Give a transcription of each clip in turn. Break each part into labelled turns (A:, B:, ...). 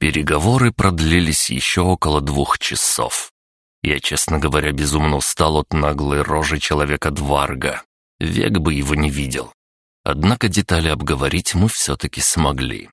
A: Переговоры продлились еще около двух часов. Я, честно говоря, безумно устал от наглой рожи человека-дварга. Век бы его не видел. Однако детали обговорить мы все-таки смогли.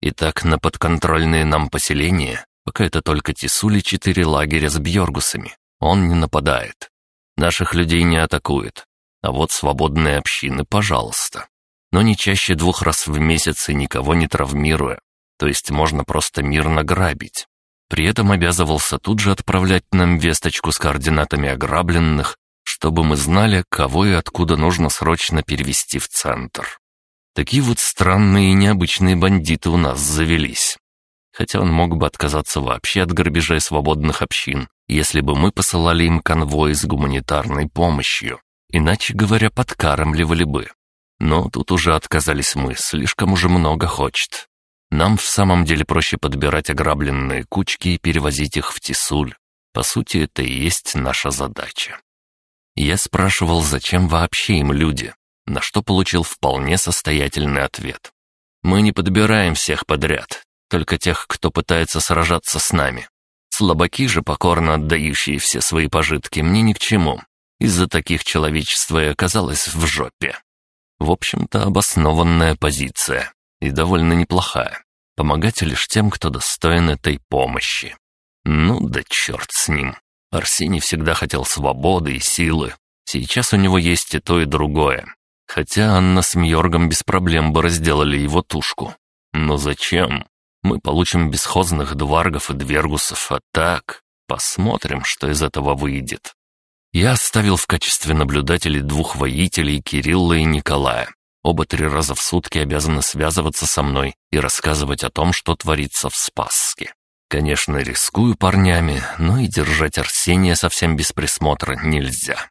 A: Итак, на подконтрольные нам поселения, пока это только Тисули четыре лагеря с Бьоргусами, он не нападает. Наших людей не атакует. А вот свободные общины, пожалуйста. Но не чаще двух раз в месяц и никого не травмируя то есть можно просто мирно грабить. При этом обязывался тут же отправлять нам весточку с координатами ограбленных, чтобы мы знали, кого и откуда нужно срочно перевести в центр. Такие вот странные и необычные бандиты у нас завелись. Хотя он мог бы отказаться вообще от грабежей свободных общин, если бы мы посылали им конвой с гуманитарной помощью. Иначе говоря, подкармливали бы. Но тут уже отказались мы, слишком уже много хочет. Нам в самом деле проще подбирать ограбленные кучки и перевозить их в Тисуль. По сути, это и есть наша задача. Я спрашивал, зачем вообще им люди, на что получил вполне состоятельный ответ. Мы не подбираем всех подряд, только тех, кто пытается сражаться с нами. Слабаки же, покорно отдающие все свои пожитки, мне ни к чему. Из-за таких человечества и оказалось в жопе. В общем-то, обоснованная позиция и довольно неплохая. Помогать лишь тем, кто достоин этой помощи. Ну да черт с ним. Арсений всегда хотел свободы и силы. Сейчас у него есть и то, и другое. Хотя Анна с Мьоргом без проблем бы разделали его тушку. Но зачем? Мы получим бесхозных дваргов и двергусов, а так... Посмотрим, что из этого выйдет. Я оставил в качестве наблюдателей двух воителей Кирилла и Николая оба три раза в сутки обязаны связываться со мной и рассказывать о том, что творится в Спасске. Конечно, рискую парнями, но и держать Арсения совсем без присмотра нельзя.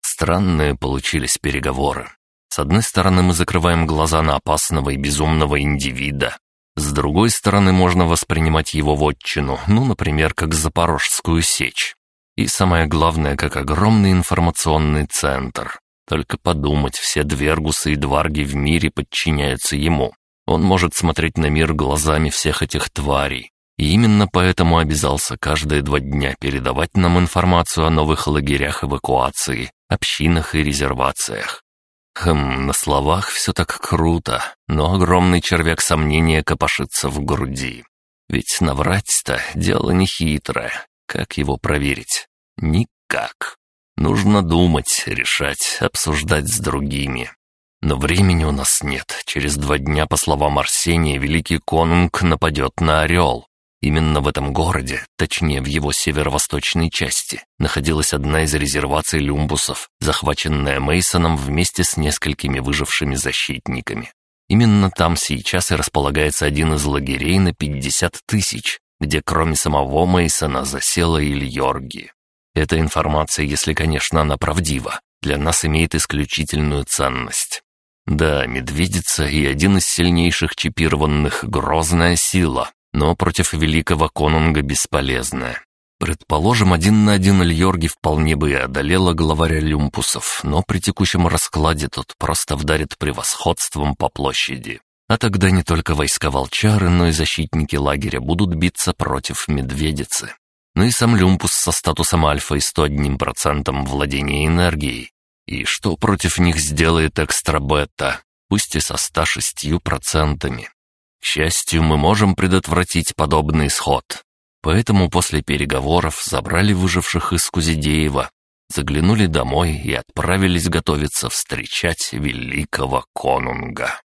A: Странные получились переговоры. С одной стороны, мы закрываем глаза на опасного и безумного индивида. С другой стороны, можно воспринимать его вотчину, ну, например, как Запорожскую сечь. И самое главное, как огромный информационный центр. Только подумать, все двергусы и дварги в мире подчиняются ему. Он может смотреть на мир глазами всех этих тварей. И именно поэтому обязался каждые два дня передавать нам информацию о новых лагерях эвакуации, общинах и резервациях. Хм, на словах все так круто, но огромный червяк сомнения копошится в груди. Ведь наврать-то дело нехитрое. Как его проверить? Никак. Нужно думать, решать, обсуждать с другими. Но времени у нас нет. Через два дня, по словам Арсения, великий конунг нападет на Орел. Именно в этом городе, точнее в его северо-восточной части, находилась одна из резерваций люмбусов, захваченная Мейсоном вместе с несколькими выжившими защитниками. Именно там сейчас и располагается один из лагерей на 50 тысяч, где кроме самого Мейсона засела Ильорги. Эта информация, если, конечно, она правдива, для нас имеет исключительную ценность. Да, медведица и один из сильнейших чипированных — грозная сила, но против великого конунга бесполезная. Предположим, один на один Ильорги вполне бы и одолела главаря люмпусов, но при текущем раскладе тот просто вдарит превосходством по площади. А тогда не только войска волчары, но и защитники лагеря будут биться против медведицы но и сам Люмпус со статусом альфа и 101% владения энергией. И что против них сделает экстра-бета, пусть и со 106%. К счастью, мы можем предотвратить подобный исход. Поэтому после переговоров забрали выживших из Кузидеева, заглянули домой и отправились готовиться встречать великого конунга.